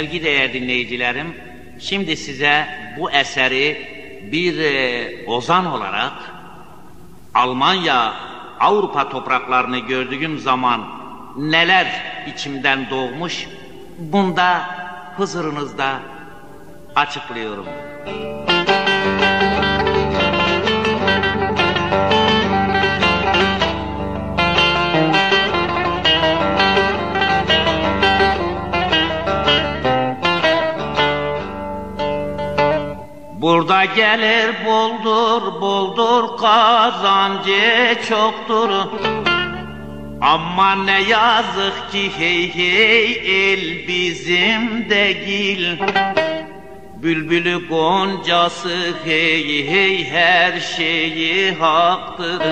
Sevgi değer dinleyicilerim, şimdi size bu eseri bir e, ozan olarak Almanya, Avrupa topraklarını gördüğüm zaman neler içimden doğmuş, bunda huzurunuzda açıklıyorum. Burada gelir boldur boldur kazancı çoktur. Ama ne yazık ki hey hey el bizim değil Bülbülü goncası hey hey her şeyi haktır.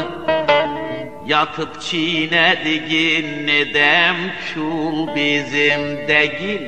Yatıp çiğnediğin nedem kul bizim değil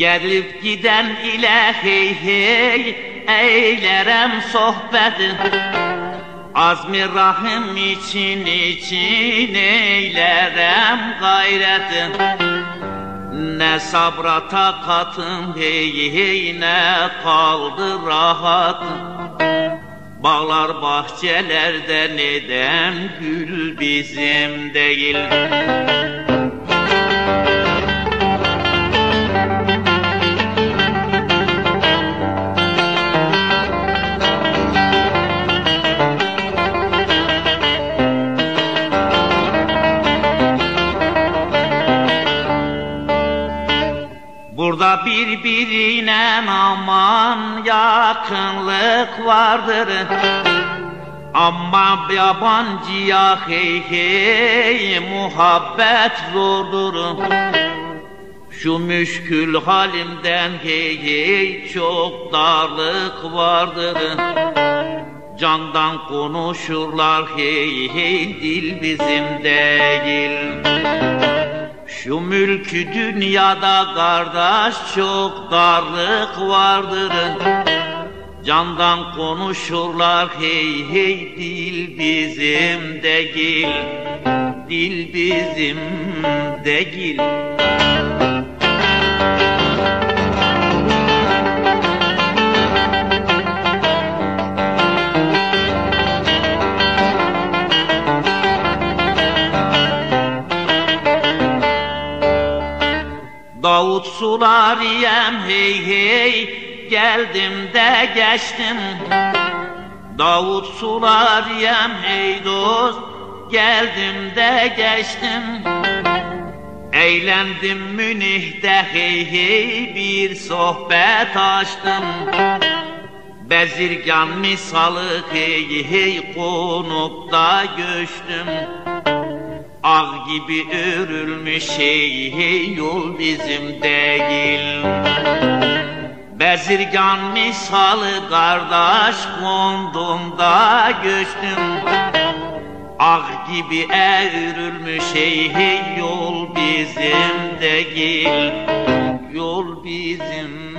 Gelip giden ile hey hey eylerem sohbeti Azmi rahim için için eylerem gayreti Ne sabra takatım hey hey ne kaldı rahat. Bağlar bahçelerde neden gül bizim değil Burada birbirine aman yakınlık vardır. Ama yabancıya hey hey muhabbet zordur. Şu müşkül halimden hey hey çok darlık vardır. Candan konuşurlar hey hey dil bizim değil şu mülkü dünyada kardeş çok darlık vardır Candan konuşurlar hey hey dil bizim değil Dil bizim değil Davut sular yem hey hey geldim de geçtim. Davut sular yem hey dost geldim de geçtim. Eğlendim Münih'te hey hey bir sohbet açtım. Bezirgan misalı hey hey konup göçtüm Ağ gibi örülmüş hey hey yol bizim değil. Bezirgan misalı kardeş kondum göçtüm. Ağ gibi eğrilmiş hey hey yol bizim değil. Yol bizim